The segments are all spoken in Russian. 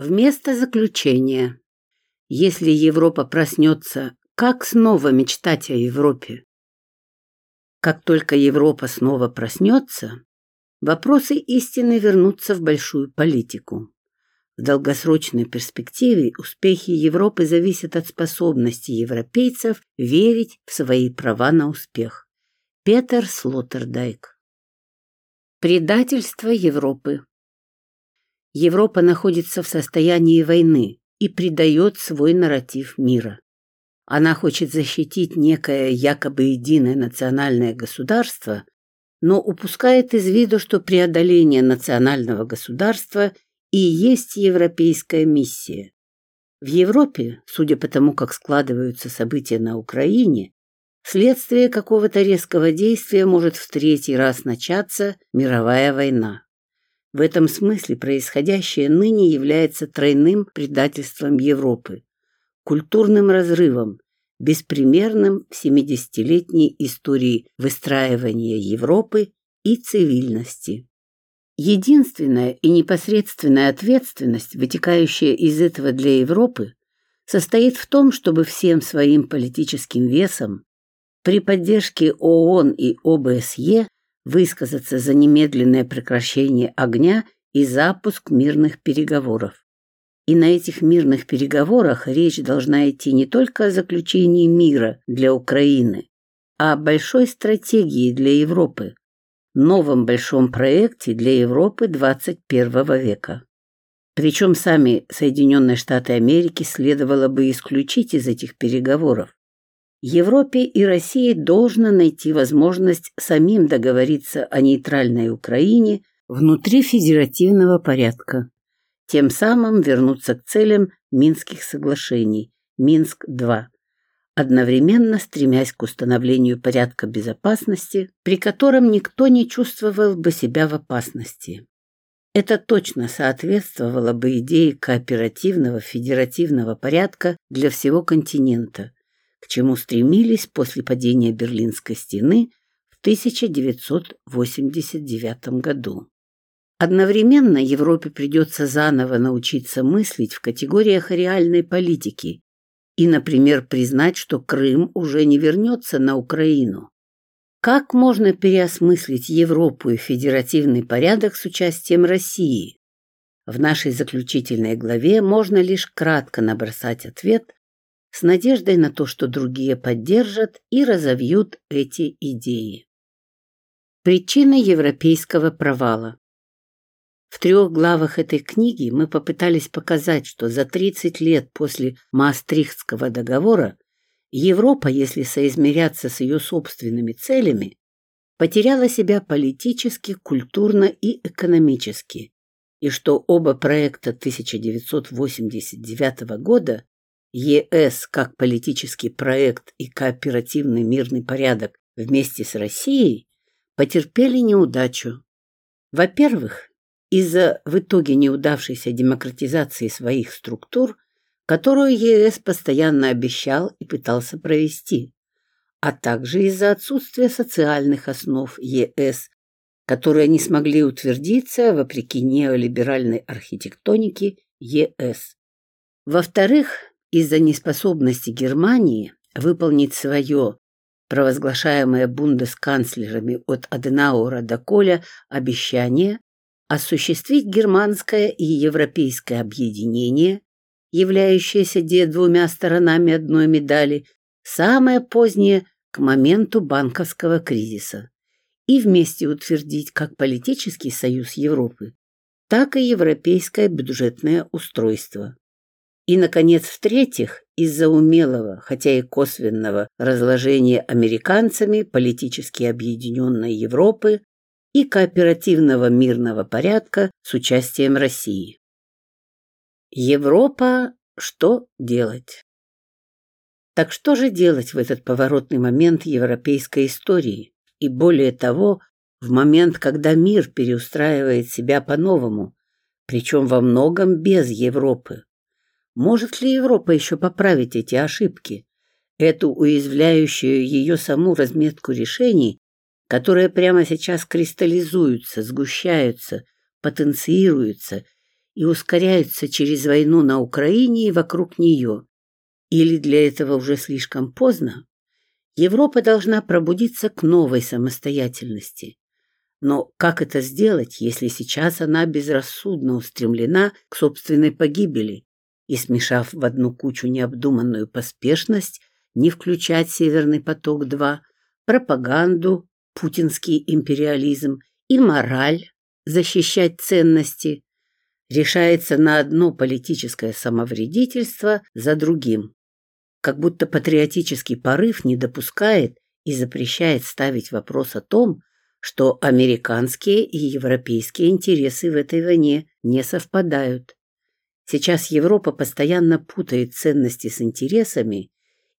Вместо заключения. Если Европа проснется, как снова мечтать о Европе? Как только Европа снова проснется, вопросы истины вернутся в большую политику. В долгосрочной перспективе успехи Европы зависят от способности европейцев верить в свои права на успех. Петер Слоттердайк Предательство Европы Европа находится в состоянии войны и предает свой нарратив мира. Она хочет защитить некое якобы единое национальное государство, но упускает из виду, что преодоление национального государства и есть европейская миссия. В Европе, судя по тому, как складываются события на Украине, вследствие какого-то резкого действия может в третий раз начаться мировая война. В этом смысле происходящее ныне является тройным предательством Европы, культурным разрывом, беспримерным в 70-летней истории выстраивания Европы и цивильности. Единственная и непосредственная ответственность, вытекающая из этого для Европы, состоит в том, чтобы всем своим политическим весом при поддержке ООН и ОБСЕ высказаться за немедленное прекращение огня и запуск мирных переговоров. И на этих мирных переговорах речь должна идти не только о заключении мира для Украины, а о большой стратегии для Европы, новом большом проекте для Европы 21 века. Причем сами Соединенные Штаты Америки следовало бы исключить из этих переговоров, Европе и России должно найти возможность самим договориться о нейтральной Украине внутри федеративного порядка, тем самым вернуться к целям Минских соглашений, Минск-2, одновременно стремясь к установлению порядка безопасности, при котором никто не чувствовал бы себя в опасности. Это точно соответствовало бы идее кооперативного федеративного порядка для всего континента – к чему стремились после падения Берлинской стены в 1989 году. Одновременно Европе придется заново научиться мыслить в категориях реальной политики и, например, признать, что Крым уже не вернется на Украину. Как можно переосмыслить Европу и федеративный порядок с участием России? В нашей заключительной главе можно лишь кратко набросать ответ с надеждой на то, что другие поддержат и разовьют эти идеи. Причины европейского провала В трех главах этой книги мы попытались показать, что за 30 лет после Маастрихтского договора Европа, если соизмеряться с ее собственными целями, потеряла себя политически, культурно и экономически, и что оба проекта 1989 года ЕС как политический проект и кооперативный мирный порядок вместе с Россией потерпели неудачу. Во-первых, из-за в итоге неудавшейся демократизации своих структур, которую ЕС постоянно обещал и пытался провести, а также из-за отсутствия социальных основ ЕС, которые не смогли утвердиться вопреки неолиберальной архитектонике ЕС. Во-вторых, из-за неспособности Германии выполнить свое, провозглашаемое бундесканцлерами от Аденаура до Коля, обещание осуществить германское и европейское объединение, являющееся двумя сторонами одной медали, самое позднее к моменту банковского кризиса, и вместе утвердить как политический союз Европы, так и европейское бюджетное устройство. И, наконец, в-третьих, из-за умелого, хотя и косвенного разложения американцами политически объединенной Европы и кооперативного мирного порядка с участием России. Европа, что делать? Так что же делать в этот поворотный момент европейской истории? И более того, в момент, когда мир переустраивает себя по-новому, причем во многом без Европы. Может ли Европа еще поправить эти ошибки? Эту уязвляющую ее саму разметку решений, которые прямо сейчас кристаллизуются, сгущаются, потенциируются и ускоряются через войну на Украине и вокруг нее. Или для этого уже слишком поздно? Европа должна пробудиться к новой самостоятельности. Но как это сделать, если сейчас она безрассудно устремлена к собственной погибели и, смешав в одну кучу необдуманную поспешность, не включать «Северный поток-2», пропаганду, путинский империализм и мораль, защищать ценности, решается на одно политическое самовредительство за другим. Как будто патриотический порыв не допускает и запрещает ставить вопрос о том, что американские и европейские интересы в этой войне не совпадают. Сейчас Европа постоянно путает ценности с интересами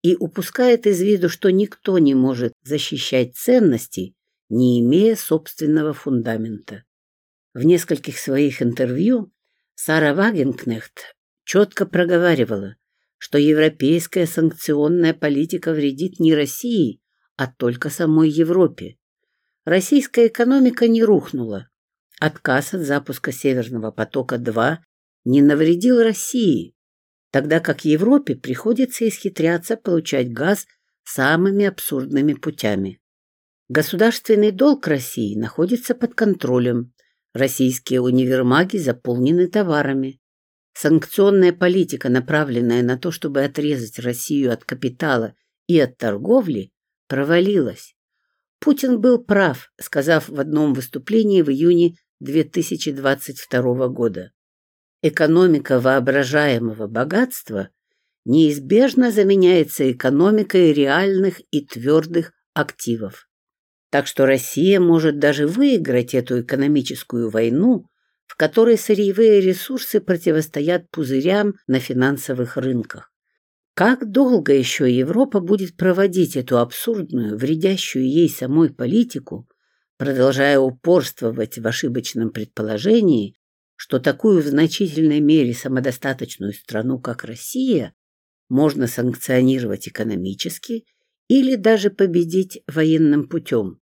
и упускает из виду, что никто не может защищать ценности, не имея собственного фундамента. В нескольких своих интервью Сара Вагенкнехт четко проговаривала, что европейская санкционная политика вредит не России, а только самой Европе. Российская экономика не рухнула. Отказ от запуска Северного потока-2 не навредил России, тогда как Европе приходится исхитряться получать газ самыми абсурдными путями. Государственный долг России находится под контролем. Российские универмаги заполнены товарами. Санкционная политика, направленная на то, чтобы отрезать Россию от капитала и от торговли, провалилась. Путин был прав, сказав в одном выступлении в июне 2022 года. Экономика воображаемого богатства неизбежно заменяется экономикой реальных и твердых активов. Так что Россия может даже выиграть эту экономическую войну, в которой сырьевые ресурсы противостоят пузырям на финансовых рынках. Как долго еще Европа будет проводить эту абсурдную, вредящую ей самой политику, продолжая упорствовать в ошибочном предположении, что такую в значительной мере самодостаточную страну, как Россия, можно санкционировать экономически или даже победить военным путем.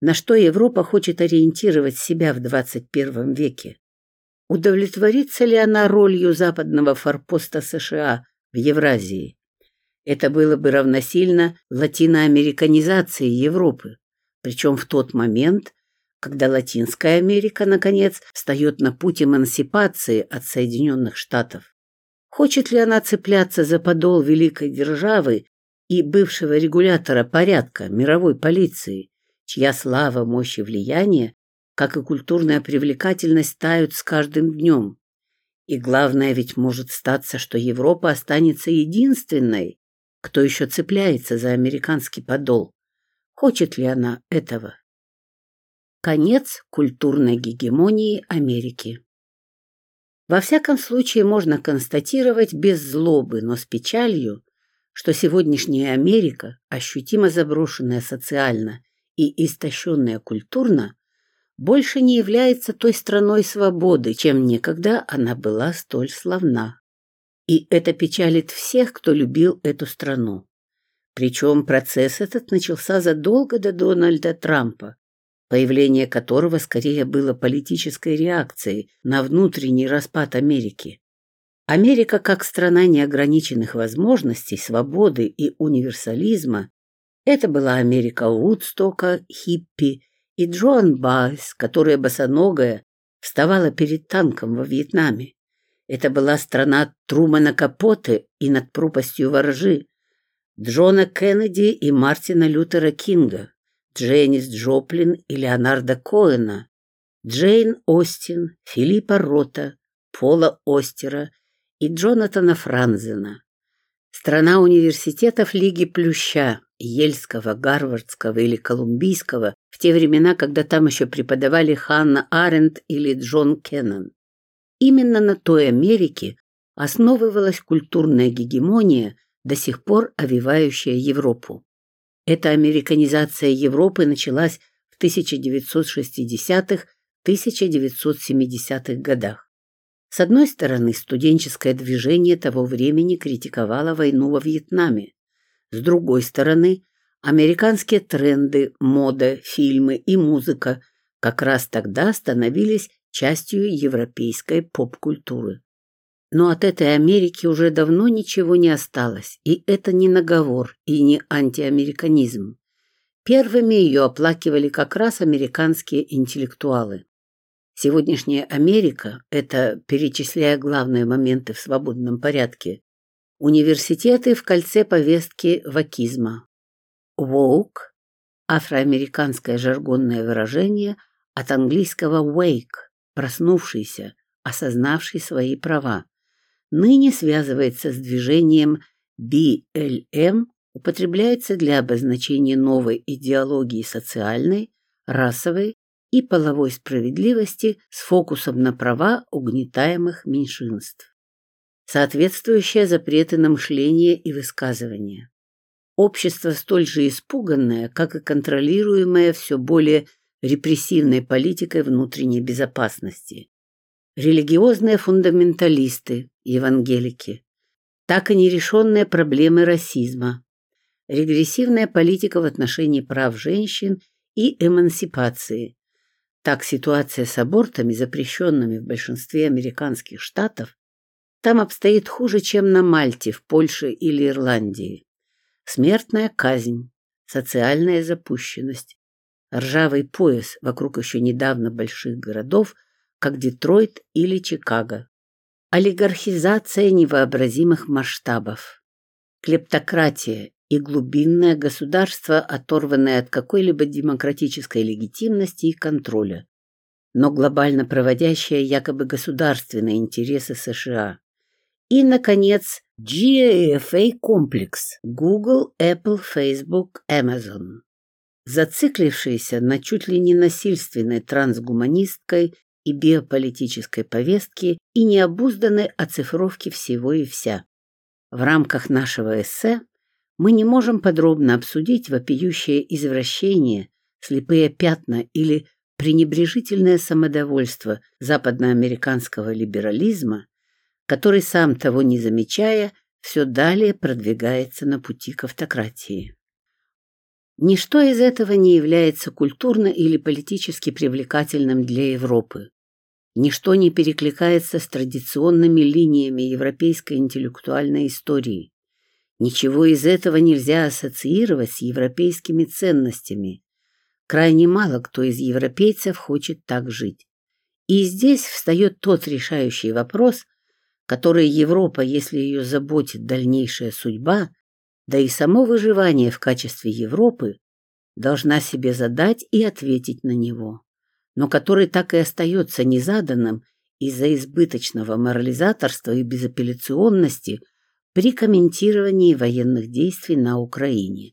На что Европа хочет ориентировать себя в 21 веке? Удовлетворится ли она ролью западного форпоста США в Евразии? Это было бы равносильно латиноамериканизации Европы, причем в тот момент, когда Латинская Америка, наконец, встает на путь эмансипации от Соединенных Штатов. Хочет ли она цепляться за подол великой державы и бывшего регулятора порядка мировой полиции, чья слава, мощь и влияние, как и культурная привлекательность, тают с каждым днем? И главное ведь может статься, что Европа останется единственной, кто еще цепляется за американский подол. Хочет ли она этого? Конец культурной гегемонии Америки. Во всяком случае можно констатировать без злобы, но с печалью, что сегодняшняя Америка, ощутимо заброшенная социально и истощенная культурно, больше не является той страной свободы, чем некогда она была столь славна. И это печалит всех, кто любил эту страну. Причем процесс этот начался задолго до Дональда Трампа, появление которого скорее было политической реакцией на внутренний распад Америки. Америка как страна неограниченных возможностей, свободы и универсализма – это была Америка Вудстока, хиппи и Джоан Байс, которая босоногая вставала перед танком во Вьетнаме. Это была страна Трумана Капоте и над пропастью воржи, Джона Кеннеди и Мартина Лютера Кинга, Дженнис Джоплин и Леонарда Коэна, Джейн Остин, Филиппа Рота, Пола Остера и Джонатана Франзена. Страна университетов Лиги Плюща, Ельского, Гарвардского или Колумбийского в те времена, когда там еще преподавали Ханна Аренд или Джон Кеннон. Именно на той Америке основывалась культурная гегемония, до сих пор овивающая Европу. Эта американизация Европы началась в 1960-1970-х годах. С одной стороны, студенческое движение того времени критиковало войну во Вьетнаме. С другой стороны, американские тренды, мода, фильмы и музыка как раз тогда становились частью европейской поп-культуры. Но от этой Америки уже давно ничего не осталось, и это не наговор и не антиамериканизм. Первыми ее оплакивали как раз американские интеллектуалы. Сегодняшняя Америка – это, перечисляя главные моменты в свободном порядке, университеты в кольце повестки вакизма. Woke – афроамериканское жаргонное выражение от английского wake – проснувшийся, осознавший свои права ныне связывается с движением BLM, употребляется для обозначения новой идеологии социальной, расовой и половой справедливости с фокусом на права угнетаемых меньшинств. Соответствующие запреты на мышление и высказывание. Общество столь же испуганное, как и контролируемое все более репрессивной политикой внутренней безопасности религиозные фундаменталисты, евангелики, так и нерешенные проблемы расизма, регрессивная политика в отношении прав женщин и эмансипации. Так ситуация с абортами, запрещенными в большинстве американских штатов, там обстоит хуже, чем на Мальте, в Польше или Ирландии. Смертная казнь, социальная запущенность, ржавый пояс вокруг еще недавно больших городов как Детройт или Чикаго. Олигархизация невообразимых масштабов. Клептократия и глубинное государство, оторванное от какой-либо демократической легитимности и контроля, но глобально проводящее якобы государственные интересы США. И, наконец, GAFA-комплекс Google, Apple, Facebook, Amazon зациклившиеся на чуть ли не насильственной трансгуманисткой и биополитической повестки и необузданной оцифровки всего и вся. В рамках нашего эссе мы не можем подробно обсудить вопиющее извращение, слепые пятна или пренебрежительное самодовольство западноамериканского либерализма, который, сам того не замечая, все далее продвигается на пути к автократии. Ничто из этого не является культурно или политически привлекательным для Европы. Ничто не перекликается с традиционными линиями европейской интеллектуальной истории. Ничего из этого нельзя ассоциировать с европейскими ценностями. Крайне мало кто из европейцев хочет так жить. И здесь встает тот решающий вопрос, который Европа, если ее заботит дальнейшая судьба, да и само выживание в качестве Европы, должна себе задать и ответить на него но который так и остается незаданным из-за избыточного морализаторства и безапелляционности при комментировании военных действий на Украине.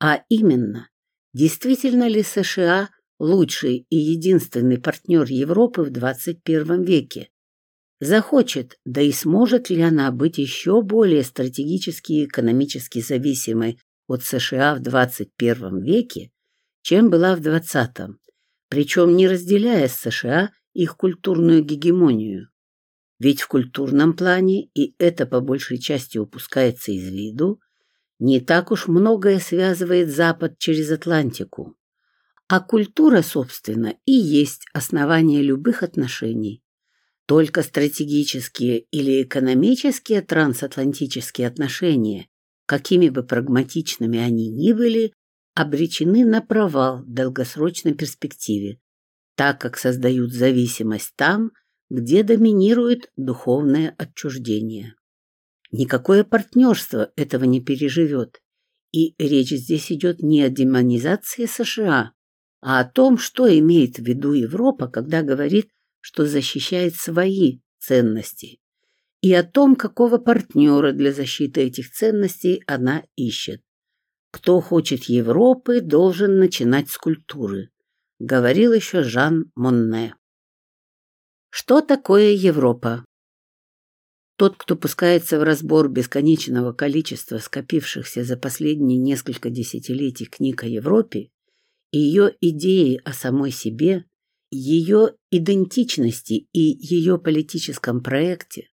А именно, действительно ли США лучший и единственный партнер Европы в 21 веке? Захочет, да и сможет ли она быть еще более стратегически и экономически зависимой от США в 21 веке, чем была в 20 причем не разделяя с США их культурную гегемонию. Ведь в культурном плане, и это по большей части упускается из виду, не так уж многое связывает Запад через Атлантику. А культура, собственно, и есть основание любых отношений. Только стратегические или экономические трансатлантические отношения, какими бы прагматичными они ни были, обречены на провал в долгосрочной перспективе, так как создают зависимость там, где доминирует духовное отчуждение. Никакое партнерство этого не переживет, и речь здесь идет не о демонизации США, а о том, что имеет в виду Европа, когда говорит, что защищает свои ценности, и о том, какого партнера для защиты этих ценностей она ищет. Кто хочет Европы, должен начинать с культуры, говорил еще Жан Монне. Что такое Европа? Тот, кто пускается в разбор бесконечного количества скопившихся за последние несколько десятилетий книг о Европе ее идеи о самой себе, ее идентичности и ее политическом проекте,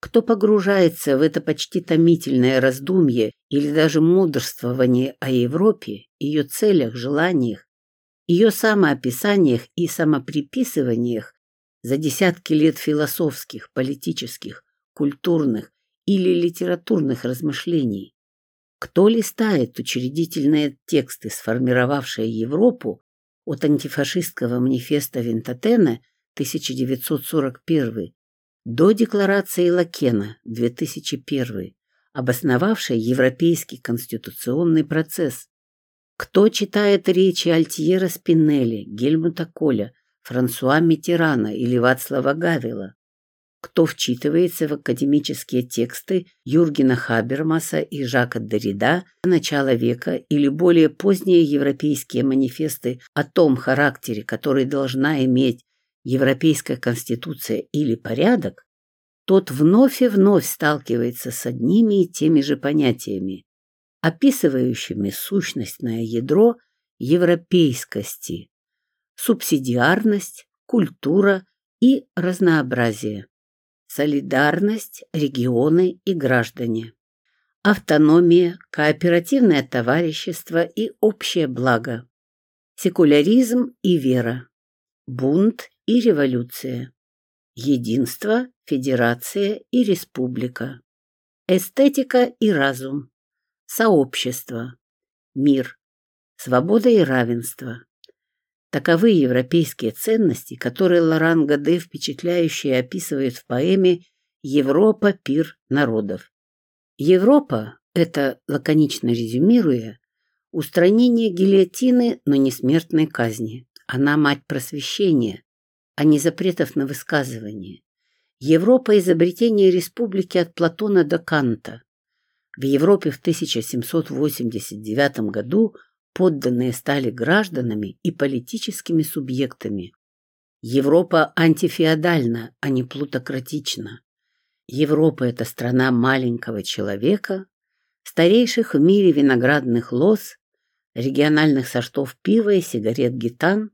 кто погружается в это почти томительное раздумье или даже мудрствование о Европе, ее целях, желаниях, ее самоописаниях и самоприписываниях, за десятки лет философских, политических, культурных или литературных размышлений. Кто листает учредительные тексты, сформировавшие Европу от антифашистского манифеста Винтотена 1941 до декларации Лакена 2001, обосновавшей европейский конституционный процесс? Кто читает речи Альтьера Спинелли, Гельмута Коля, Франсуа Миттерана или Вацлава Гавила? Кто вчитывается в академические тексты Юргена Хабермаса и Жака Derrida начала века или более поздние европейские манифесты о том характере, который должна иметь Европейская конституция или порядок, тот вновь и вновь сталкивается с одними и теми же понятиями описывающими сущностное ядро европейскости, субсидиарность, культура и разнообразие, солидарность, регионы и граждане, автономия, кооперативное товарищество и общее благо, секуляризм и вера, бунт и революция, единство, федерация и республика, эстетика и разум, сообщество, мир, свобода и равенство. Таковы европейские ценности, которые Лоран Гаде впечатляюще описывает в поэме «Европа – пир народов». Европа – это, лаконично резюмируя, устранение гильотины, но не смертной казни. Она мать просвещения, а не запретов на высказывание. Европа – изобретение республики от Платона до Канта. В Европе в 1789 году подданные стали гражданами и политическими субъектами. Европа антифеодальна, а не плутократична. Европа – это страна маленького человека, старейших в мире виноградных лоз, региональных сортов пива и сигарет гитан,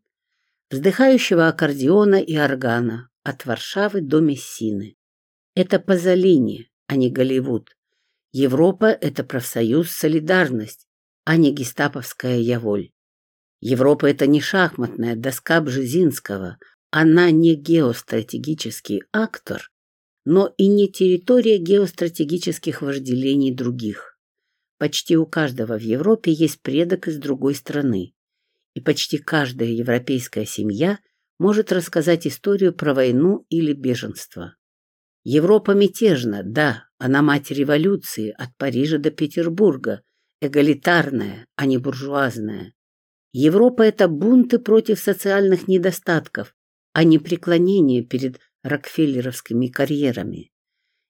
вздыхающего аккордеона и органа от Варшавы до Мессины. Это Пазолини, а не Голливуд. Европа – это профсоюз «Солидарность», а не гестаповская яволь. Европа – это не шахматная доска Бжезинского, она не геостратегический актор, но и не территория геостратегических вожделений других. Почти у каждого в Европе есть предок из другой страны, и почти каждая европейская семья может рассказать историю про войну или беженство. Европа мятежна, да, она мать революции от Парижа до Петербурга, эгалитарная, а не буржуазная. Европа — это бунты против социальных недостатков, а не преклонение перед рокфеллеровскими карьерами.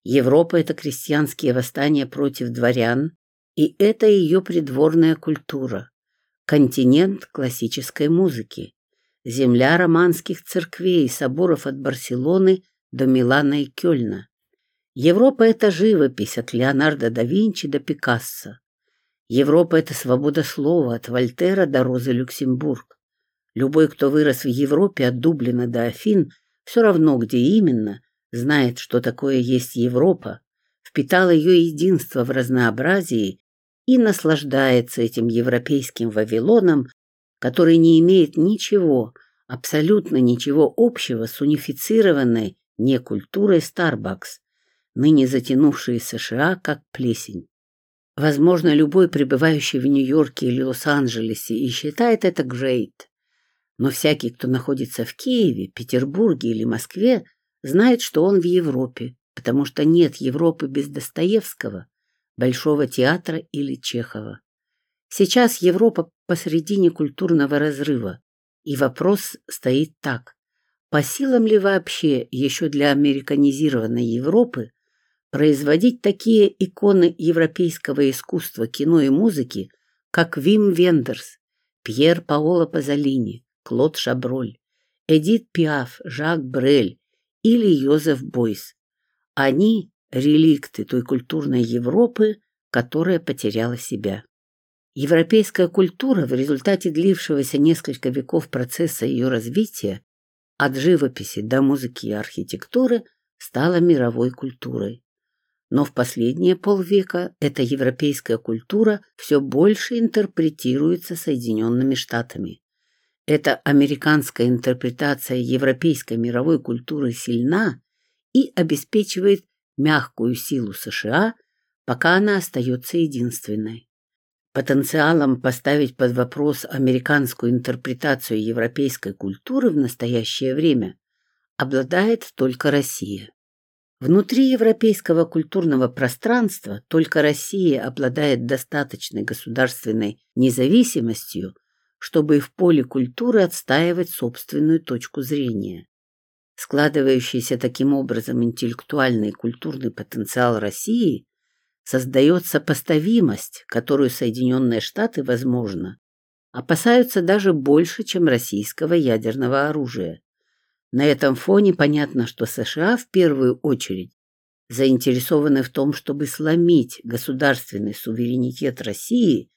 Европа — это крестьянские восстания против дворян, и это ее придворная культура. Континент классической музыки. Земля романских церквей и соборов от Барселоны до Милана и Кёльна. Европа — это живопись от Леонардо да Винчи до Пикассо. Европа — это свобода слова от Вольтера до Розы Люксембург. Любой, кто вырос в Европе от Дублина до Афин, все равно где именно, знает, что такое есть Европа, впитал ее единство в разнообразии и наслаждается этим европейским Вавилоном, который не имеет ничего, абсолютно ничего общего с унифицированной не культурой Starbucks, ныне затянувшей США как плесень. Возможно, любой пребывающий в Нью-Йорке или Лос-Анджелесе и считает это грейт. Но всякий, кто находится в Киеве, Петербурге или Москве, знает, что он в Европе, потому что нет Европы без Достоевского, Большого театра или Чехова. Сейчас Европа посредине культурного разрыва, и вопрос стоит так. По силам ли вообще еще для американизированной Европы производить такие иконы европейского искусства, кино и музыки, как Вим Вендерс, Пьер Паоло Пазолини, Клод Шаброль, Эдит Пиаф, Жак Брель или Йозеф Бойс. Они – реликты той культурной Европы, которая потеряла себя. Европейская культура в результате длившегося несколько веков процесса ее развития от живописи до музыки и архитектуры стала мировой культурой. Но в последние полвека эта европейская культура все больше интерпретируется Соединенными Штатами. Эта американская интерпретация европейской мировой культуры сильна и обеспечивает мягкую силу США, пока она остается единственной. Потенциалом поставить под вопрос американскую интерпретацию европейской культуры в настоящее время обладает только Россия. Внутри европейского культурного пространства только Россия обладает достаточной государственной независимостью, чтобы в поле культуры отстаивать собственную точку зрения. Складывающийся таким образом интеллектуальный и культурный потенциал России создает сопоставимость, которую Соединенные Штаты, возможно, опасаются даже больше, чем российского ядерного оружия. На этом фоне понятно, что США в первую очередь заинтересованы в том, чтобы сломить государственный суверенитет России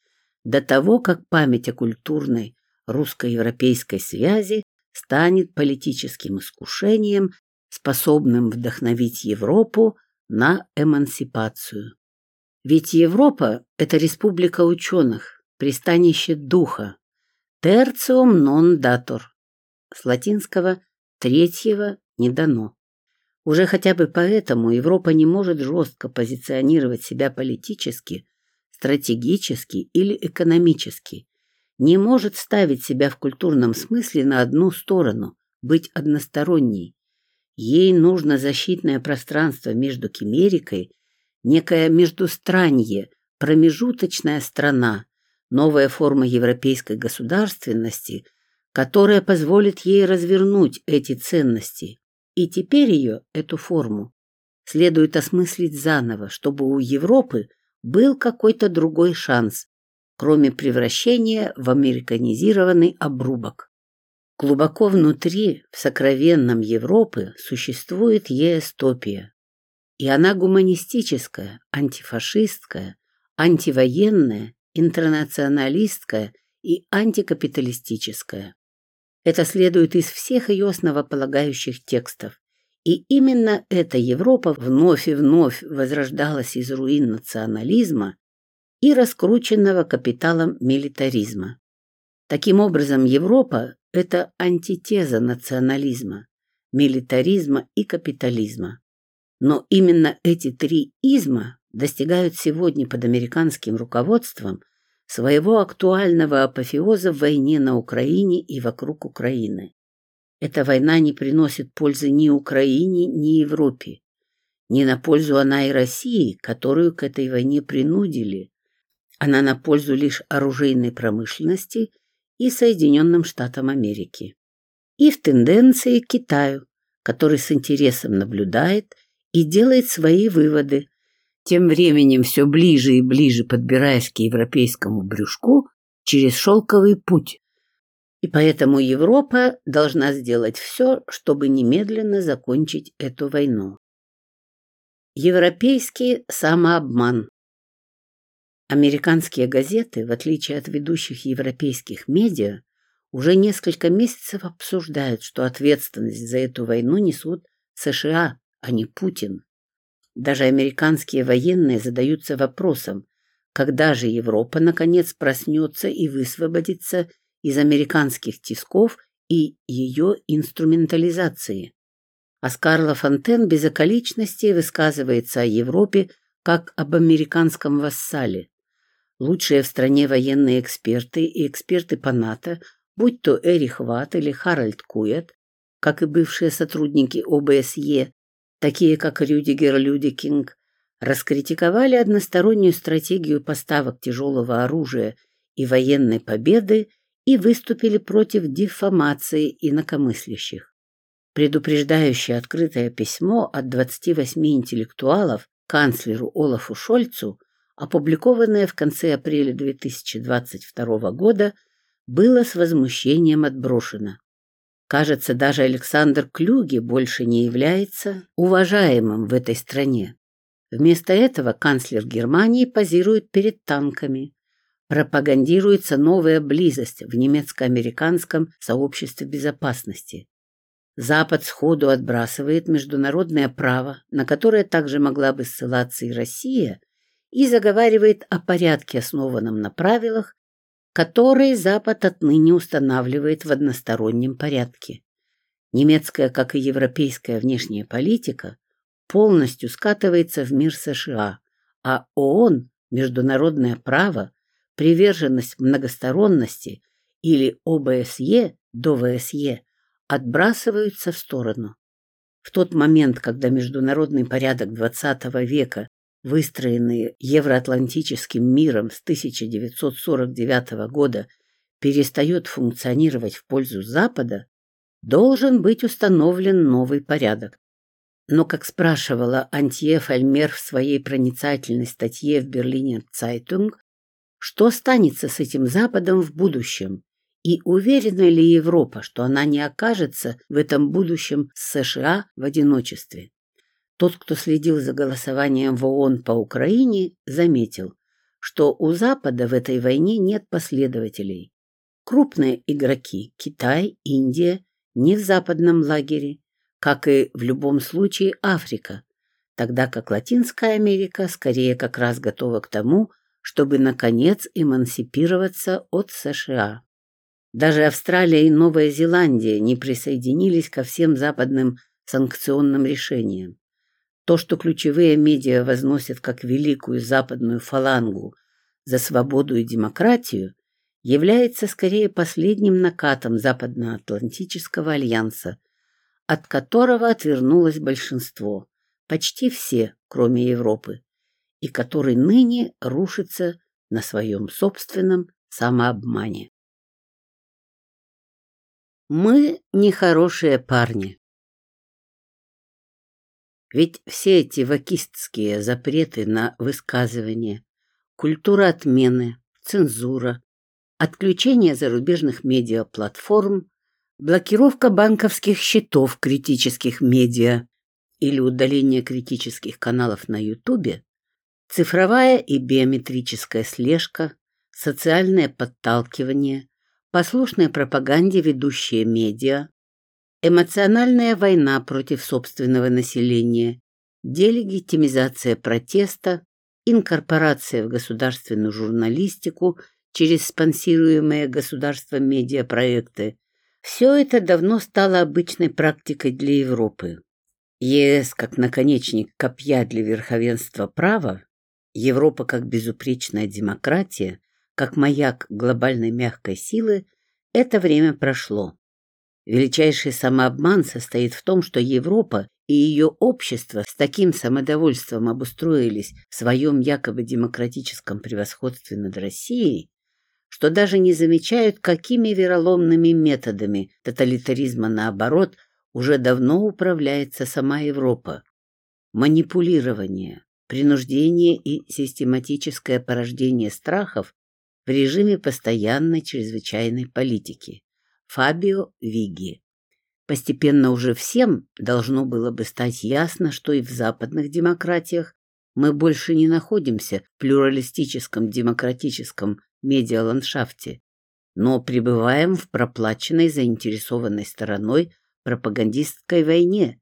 до того, как память о культурной русско-европейской связи станет политическим искушением, способным вдохновить Европу на эмансипацию. Ведь Европа – это республика ученых, пристанище духа, tertium non dator, с латинского Третьего не дано. Уже хотя бы поэтому Европа не может жестко позиционировать себя политически, стратегически или экономически, не может ставить себя в культурном смысле на одну сторону, быть односторонней. Ей нужно защитное пространство между Кемерикой, некое междустранье, промежуточная страна, новая форма европейской государственности, которая позволит ей развернуть эти ценности. И теперь ее, эту форму, следует осмыслить заново, чтобы у Европы был какой-то другой шанс, кроме превращения в американизированный обрубок. Глубоко внутри, в сокровенном Европы, существует еэстопия. И она гуманистическая, антифашистская, антивоенная, интернационалистская и антикапиталистическая. Это следует из всех ее основополагающих текстов. И именно эта Европа вновь и вновь возрождалась из руин национализма и раскрученного капиталом милитаризма. Таким образом, Европа – это антитеза национализма, милитаризма и капитализма. Но именно эти три изма достигают сегодня под американским руководством – своего актуального апофеоза в войне на Украине и вокруг Украины. Эта война не приносит пользы ни Украине, ни Европе. Не на пользу она и России, которую к этой войне принудили. Она на пользу лишь оружейной промышленности и Соединенным Штатам Америки. И в тенденции к Китаю, который с интересом наблюдает и делает свои выводы, тем временем все ближе и ближе подбираясь к европейскому брюшку через шелковый путь. И поэтому Европа должна сделать все, чтобы немедленно закончить эту войну. Европейский самообман. Американские газеты, в отличие от ведущих европейских медиа, уже несколько месяцев обсуждают, что ответственность за эту войну несут США, а не Путин. Даже американские военные задаются вопросом, когда же Европа наконец проснется и высвободится из американских тисков и ее инструментализации. А Скарла Фонтен без околичностей высказывается о Европе как об американском вассале. Лучшие в стране военные эксперты и эксперты по НАТО, будь то Эрих Ватт или Харальд Кует, как и бывшие сотрудники ОБСЕ, такие как Рюдигер Людикинг, раскритиковали одностороннюю стратегию поставок тяжелого оружия и военной победы и выступили против дефамации инакомыслящих. Предупреждающее открытое письмо от 28 интеллектуалов канцлеру Олафу Шольцу, опубликованное в конце апреля 2022 года, было с возмущением отброшено. Кажется, даже Александр Клюги больше не является уважаемым в этой стране. Вместо этого канцлер Германии позирует перед танками. Пропагандируется новая близость в немецко-американском сообществе безопасности. Запад сходу отбрасывает международное право, на которое также могла бы ссылаться и Россия, и заговаривает о порядке, основанном на правилах, который Запад отныне устанавливает в одностороннем порядке. Немецкая, как и европейская внешняя политика, полностью скатывается в мир США, а ООН, международное право, приверженность многосторонности или ОБСЕ до ВСЕ отбрасываются в сторону. В тот момент, когда международный порядок XX века выстроенный евроатлантическим миром с 1949 года, перестает функционировать в пользу Запада, должен быть установлен новый порядок. Но, как спрашивала Антье Фольмер в своей проницательной статье в Берлинер Цайтунг, что станется с этим Западом в будущем? И уверена ли Европа, что она не окажется в этом будущем с США в одиночестве? Тот, кто следил за голосованием в ООН по Украине, заметил, что у Запада в этой войне нет последователей. Крупные игроки – Китай, Индия – не в западном лагере, как и в любом случае Африка, тогда как Латинская Америка скорее как раз готова к тому, чтобы, наконец, эмансипироваться от США. Даже Австралия и Новая Зеландия не присоединились ко всем западным санкционным решениям. То, что ключевые медиа возносят как великую западную фалангу за свободу и демократию, является скорее последним накатом Западноатлантического альянса, от которого отвернулось большинство, почти все, кроме Европы, и который ныне рушится на своем собственном самообмане. Мы нехорошие парни. Ведь все эти вакистские запреты на высказывание, культура отмены, цензура, отключение зарубежных медиаплатформ, блокировка банковских счетов критических медиа или удаление критических каналов на Ютубе, цифровая и биометрическая слежка, социальное подталкивание, послушная пропаганде ведущие медиа, эмоциональная война против собственного населения, делегитимизация протеста, инкорпорация в государственную журналистику через спонсируемые государством медиапроекты – все это давно стало обычной практикой для Европы. ЕС как наконечник копья для верховенства права, Европа как безупречная демократия, как маяк глобальной мягкой силы – это время прошло. Величайший самообман состоит в том, что Европа и ее общество с таким самодовольством обустроились в своем якобы демократическом превосходстве над Россией, что даже не замечают, какими вероломными методами тоталитаризма, наоборот, уже давно управляется сама Европа. Манипулирование, принуждение и систематическое порождение страхов в режиме постоянной чрезвычайной политики. Фабио Виги. Постепенно уже всем должно было бы стать ясно, что и в западных демократиях мы больше не находимся в плюралистическом демократическом медиаландшафте, но пребываем в проплаченной заинтересованной стороной пропагандистской войне,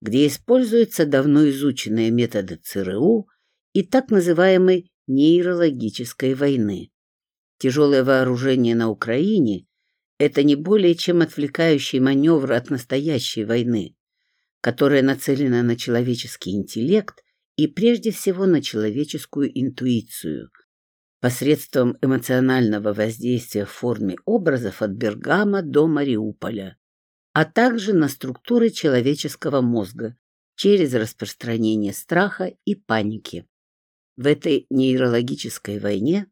где используются давно изученные методы ЦРУ и так называемой нейрологической войны. Тяжелое вооружение на Украине это не более чем отвлекающий маневр от настоящей войны, которая нацелена на человеческий интеллект и прежде всего на человеческую интуицию, посредством эмоционального воздействия в форме образов от Бергама до Мариуполя, а также на структуры человеческого мозга через распространение страха и паники. В этой нейрологической войне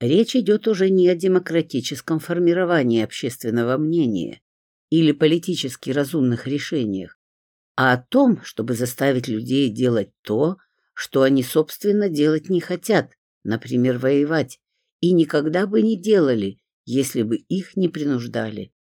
Речь идет уже не о демократическом формировании общественного мнения или политически разумных решениях, а о том, чтобы заставить людей делать то, что они, собственно, делать не хотят, например, воевать, и никогда бы не делали, если бы их не принуждали.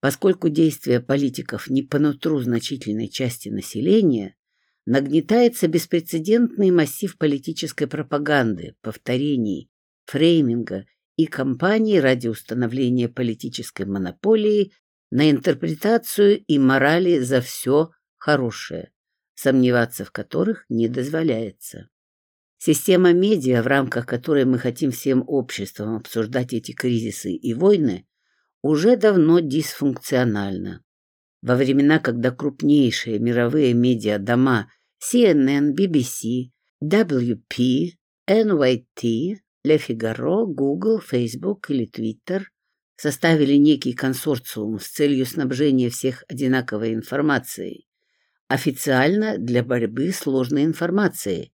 Поскольку действия политиков не по нутру значительной части населения, нагнетается беспрецедентный массив политической пропаганды, повторений, фрейминга и кампании ради установления политической монополии на интерпретацию и морали за все хорошее, сомневаться в которых не дозволяется. Система медиа, в рамках которой мы хотим всем обществом обсуждать эти кризисы и войны, уже давно дисфункциональна. Во времена, когда крупнейшие мировые медиа-дома CNN, BBC, WP, NYT, Le Figaro, Google, Facebook или Twitter составили некий консорциум с целью снабжения всех одинаковой информацией, официально для борьбы с сложной информацией,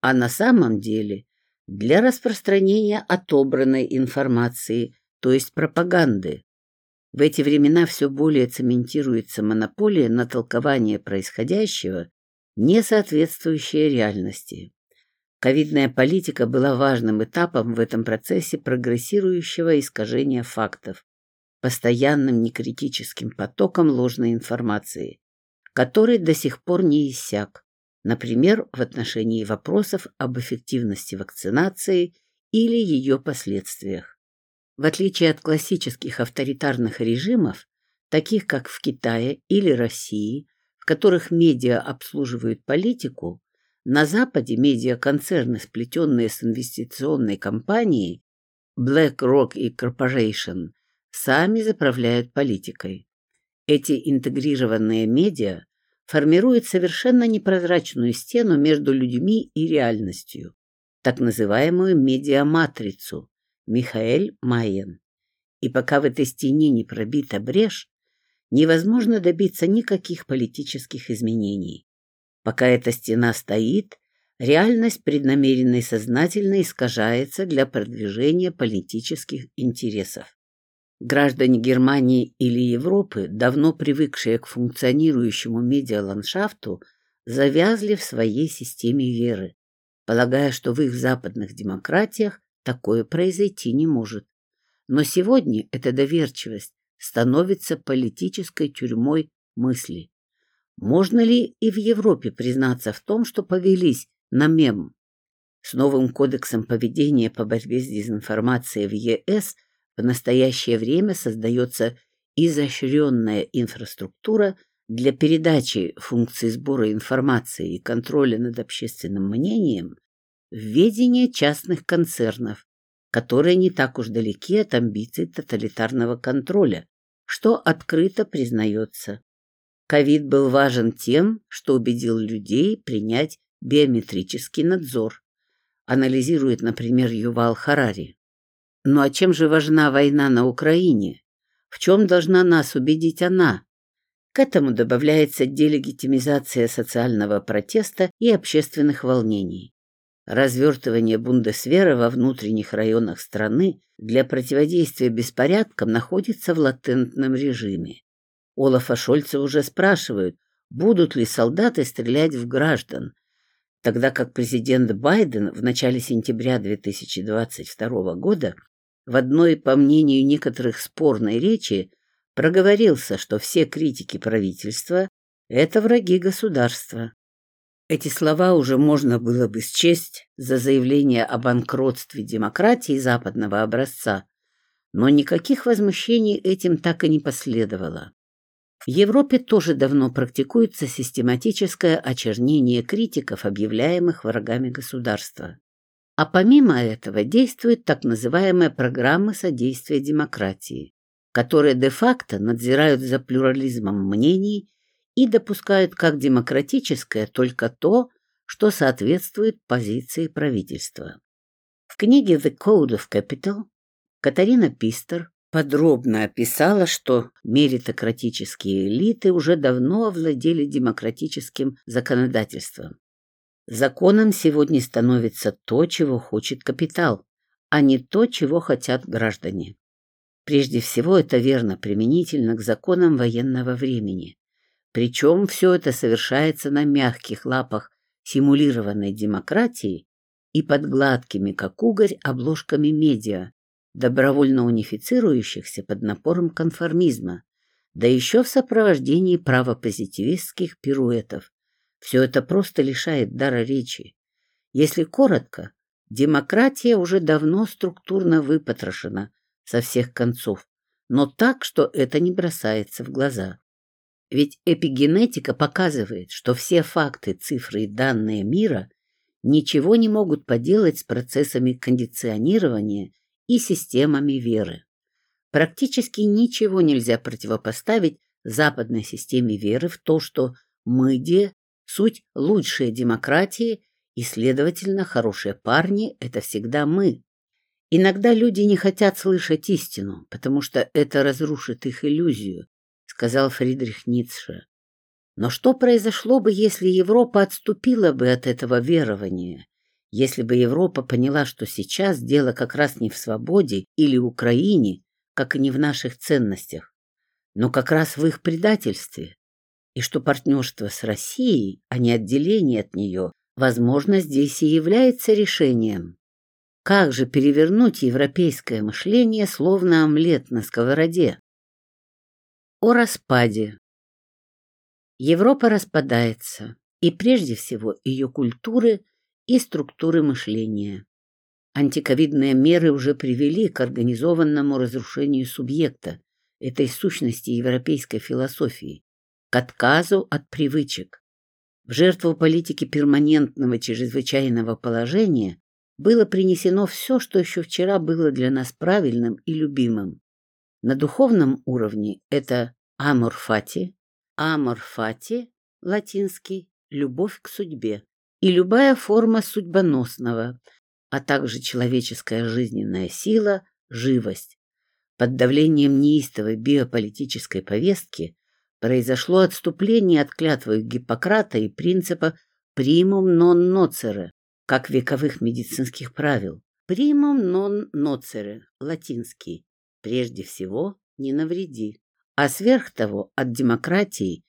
а на самом деле для распространения отобранной информации, то есть пропаганды. В эти времена все более цементируется монополия на толкование происходящего, не соответствующее реальности. Ковидная политика была важным этапом в этом процессе прогрессирующего искажения фактов, постоянным некритическим потоком ложной информации, который до сих пор не иссяк, например, в отношении вопросов об эффективности вакцинации или ее последствиях. В отличие от классических авторитарных режимов, таких как в Китае или России, в которых медиа обслуживают политику, на Западе медиаконцерны, сплетенные с инвестиционной компанией BlackRock и Corporation, сами заправляют политикой. Эти интегрированные медиа формируют совершенно непрозрачную стену между людьми и реальностью, так называемую медиаматрицу Михаэль Майен. И пока в этой стене не пробита брешь, невозможно добиться никаких политических изменений. Пока эта стена стоит, реальность преднамеренно и сознательно искажается для продвижения политических интересов. Граждане Германии или Европы, давно привыкшие к функционирующему медиаландшафту, завязли в своей системе веры, полагая, что в их западных демократиях такое произойти не может. Но сегодня эта доверчивость становится политической тюрьмой мысли. Можно ли и в Европе признаться в том, что повелись на мем? С новым кодексом поведения по борьбе с дезинформацией в ЕС в настоящее время создается изощренная инфраструктура для передачи функций сбора информации и контроля над общественным мнением в ведение частных концернов, которые не так уж далеки от амбиций тоталитарного контроля, что открыто признается. Ковид был важен тем, что убедил людей принять биометрический надзор, анализирует, например, Ювал Харари. Ну а чем же важна война на Украине? В чем должна нас убедить она? К этому добавляется делегитимизация социального протеста и общественных волнений. Развертывание бундесвера во внутренних районах страны для противодействия беспорядкам находится в латентном режиме. Олафа Шольца уже спрашивают, будут ли солдаты стрелять в граждан, тогда как президент Байден в начале сентября 2022 года в одной, по мнению некоторых, спорной речи проговорился, что все критики правительства – это враги государства. Эти слова уже можно было бы счесть за заявление о банкротстве демократии западного образца, но никаких возмущений этим так и не последовало. В Европе тоже давно практикуется систематическое очернение критиков, объявляемых врагами государства. А помимо этого действуют так называемые программы содействия демократии, которые де-факто надзирают за плюрализмом мнений и допускают как демократическое только то, что соответствует позиции правительства. В книге «The Code of Capital» Катарина Пистер подробно описала, что меритократические элиты уже давно овладели демократическим законодательством. Законом сегодня становится то, чего хочет капитал, а не то, чего хотят граждане. Прежде всего, это верно применительно к законам военного времени. Причем все это совершается на мягких лапах симулированной демократии и под гладкими, как угорь, обложками медиа, добровольно унифицирующихся под напором конформизма, да еще в сопровождении правопозитивистских пируэтов. Все это просто лишает дара речи. Если коротко, демократия уже давно структурно выпотрошена со всех концов, но так, что это не бросается в глаза. Ведь эпигенетика показывает, что все факты, цифры и данные мира ничего не могут поделать с процессами кондиционирования и системами веры. Практически ничего нельзя противопоставить западной системе веры в то, что мы суть лучшие демократии и, следовательно, хорошие парни — это всегда мы. Иногда люди не хотят слышать истину, потому что это разрушит их иллюзию, сказал Фридрих Ницше. Но что произошло бы, если Европа отступила бы от этого верования? Если бы Европа поняла, что сейчас дело как раз не в свободе или Украине, как и не в наших ценностях, но как раз в их предательстве, и что партнерство с Россией, а не отделение от нее, возможно, здесь и является решением. Как же перевернуть европейское мышление, словно омлет на сковороде? О распаде. Европа распадается, и прежде всего ее культуры и структуры мышления. Антиковидные меры уже привели к организованному разрушению субъекта, этой сущности европейской философии, к отказу от привычек. В жертву политики перманентного чрезвычайного положения было принесено все, что еще вчера было для нас правильным и любимым. На духовном уровне это amor fati, amor fati, латинский, любовь к судьбе, и любая форма судьбоносного, а также человеческая жизненная сила, живость. Под давлением неистовой биополитической повестки произошло отступление от клятвы Гиппократа и принципа «primum non nocere», как вековых медицинских правил. «Primum non nocere» — латинский. Прежде всего, не навреди. А сверх того, от демократии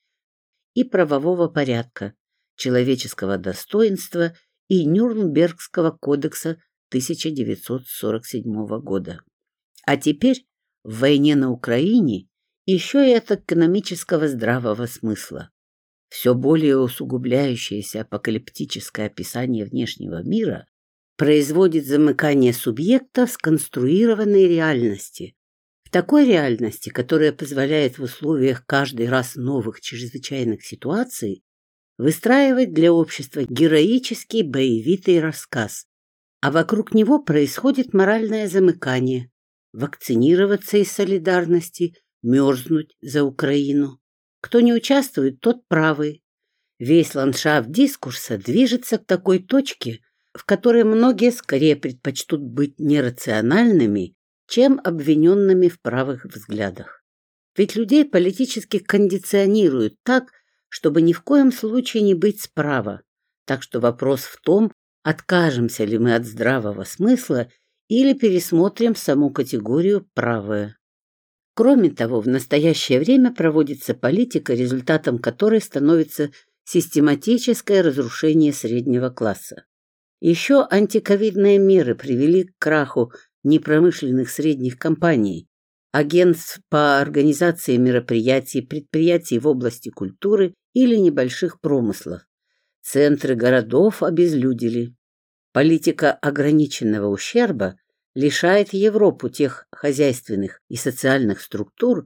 и правового порядка, человеческого достоинства и Нюрнбергского кодекса 1947 года. А теперь в войне на Украине еще и от экономического здравого смысла. Все более усугубляющееся апокалиптическое описание внешнего мира производит замыкание субъекта в сконструированной реальности. В такой реальности, которая позволяет в условиях каждый раз новых чрезвычайных ситуаций выстраивать для общества героический боевитый рассказ, а вокруг него происходит моральное замыкание, вакцинироваться из солидарности, мерзнуть за Украину. Кто не участвует, тот правый. Весь ландшафт дискурса движется к такой точке, в которой многие скорее предпочтут быть нерациональными, чем обвиненными в правых взглядах. Ведь людей политически кондиционируют так, чтобы ни в коем случае не быть справа. Так что вопрос в том, откажемся ли мы от здравого смысла или пересмотрим саму категорию «правое». Кроме того, в настоящее время проводится политика, результатом которой становится систематическое разрушение среднего класса. Еще антиковидные меры привели к краху непромышленных средних компаний, агентств по организации мероприятий, предприятий в области культуры или небольших промыслов. Центры городов обезлюдили. Политика ограниченного ущерба лишает Европу тех хозяйственных и социальных структур,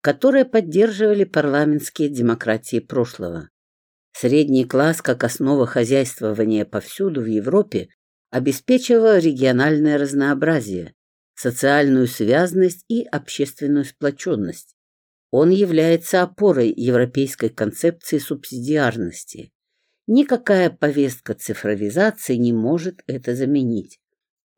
которые поддерживали парламентские демократии прошлого. Средний класс, как основа хозяйствования повсюду в Европе, обеспечивал региональное разнообразие, социальную связность и общественную сплоченность. Он является опорой европейской концепции субсидиарности. Никакая повестка цифровизации не может это заменить.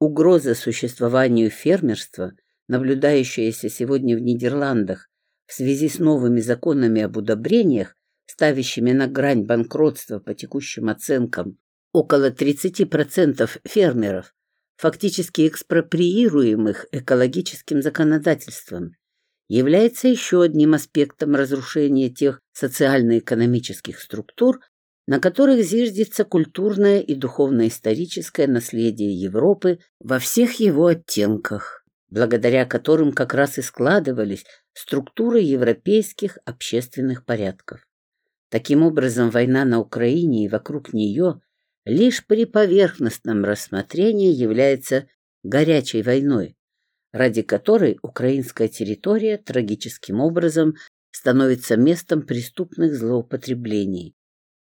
Угроза существованию фермерства, наблюдающаяся сегодня в Нидерландах в связи с новыми законами об удобрениях, ставящими на грань банкротства по текущим оценкам около 30% фермеров, фактически экспроприируемых экологическим законодательством, является еще одним аспектом разрушения тех социально-экономических структур, на которых зиждется культурное и духовно-историческое наследие Европы во всех его оттенках, благодаря которым как раз и складывались структуры европейских общественных порядков. Таким образом, война на Украине и вокруг нее лишь при поверхностном рассмотрении является горячей войной, ради которой украинская территория трагическим образом становится местом преступных злоупотреблений.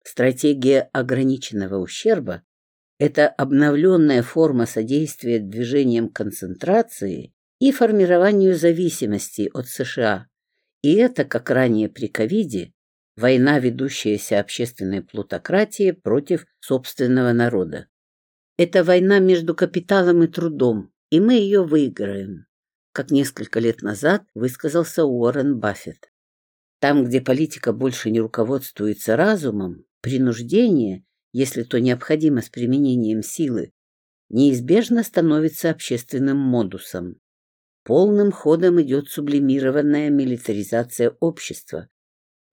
Стратегия ограниченного ущерба Это обновленная форма содействия движениям концентрации и формированию зависимости от США. И это, как ранее при ковиде, война, ведущаяся общественной плутократией против собственного народа. Это война между капиталом и трудом, и мы ее выиграем, как несколько лет назад высказался Уоррен Баффет. Там, где политика больше не руководствуется разумом, принуждение, если то необходимо с применением силы, неизбежно становится общественным модусом. Полным ходом идет сублимированная милитаризация общества.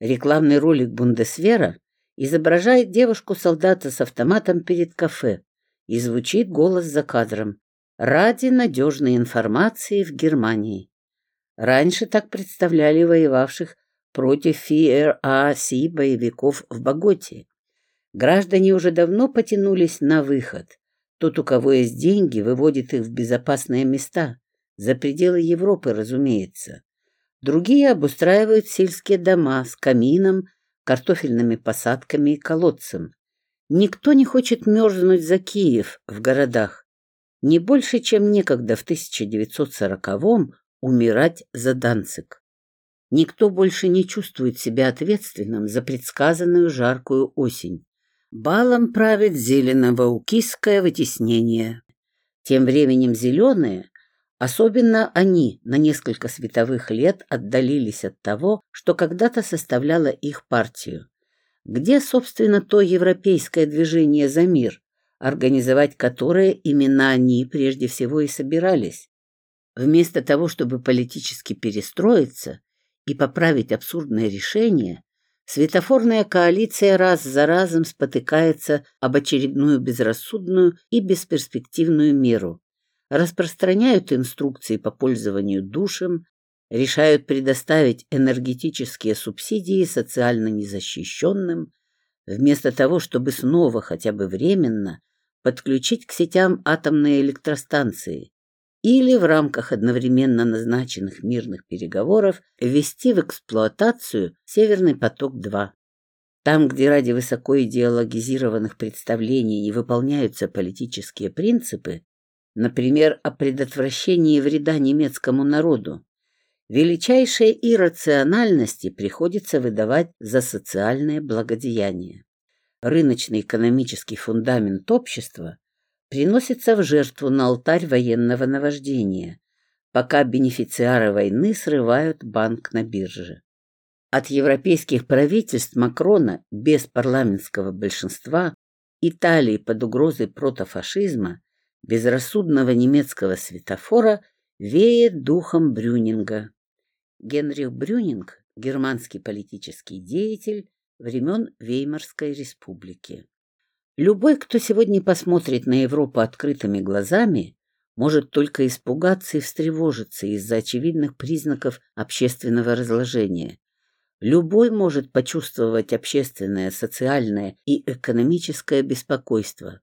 Рекламный ролик Бундесвера изображает девушку-солдата с автоматом перед кафе, и звучит голос за кадром «Ради надежной информации в Германии». Раньше так представляли воевавших против ФРАС боевиков в Боготе. Граждане уже давно потянулись на выход. Тот, у кого есть деньги, выводит их в безопасные места, за пределы Европы, разумеется. Другие обустраивают сельские дома с камином, картофельными посадками и колодцем. Никто не хочет мерзнуть за Киев в городах. Не больше, чем некогда в 1940-м умирать за Данцик. Никто больше не чувствует себя ответственным за предсказанную жаркую осень. Балом правит зелено-ваукистское вытеснение. Тем временем зеленые, особенно они, на несколько световых лет отдалились от того, что когда-то составляло их партию. Где, собственно, то европейское движение за мир, организовать которое именно они прежде всего и собирались? Вместо того, чтобы политически перестроиться и поправить абсурдное решение, Светофорная коалиция раз за разом спотыкается об очередную безрассудную и бесперспективную меру. Распространяют инструкции по пользованию душем, решают предоставить энергетические субсидии социально незащищенным, вместо того, чтобы снова хотя бы временно подключить к сетям атомные электростанции, или в рамках одновременно назначенных мирных переговоров ввести в эксплуатацию «Северный поток-2». Там, где ради высоко идеологизированных представлений не выполняются политические принципы, например, о предотвращении вреда немецкому народу, величайшие иррациональности приходится выдавать за социальное благодеяние. Рыночный экономический фундамент общества приносится в жертву на алтарь военного наваждения, пока бенефициары войны срывают банк на бирже. От европейских правительств Макрона без парламентского большинства, Италии под угрозой протофашизма, безрассудного немецкого светофора веет духом Брюнинга. Генрих Брюнинг – германский политический деятель времен Веймарской республики. Любой, кто сегодня посмотрит на Европу открытыми глазами, может только испугаться и встревожиться из-за очевидных признаков общественного разложения. Любой может почувствовать общественное, социальное и экономическое беспокойство,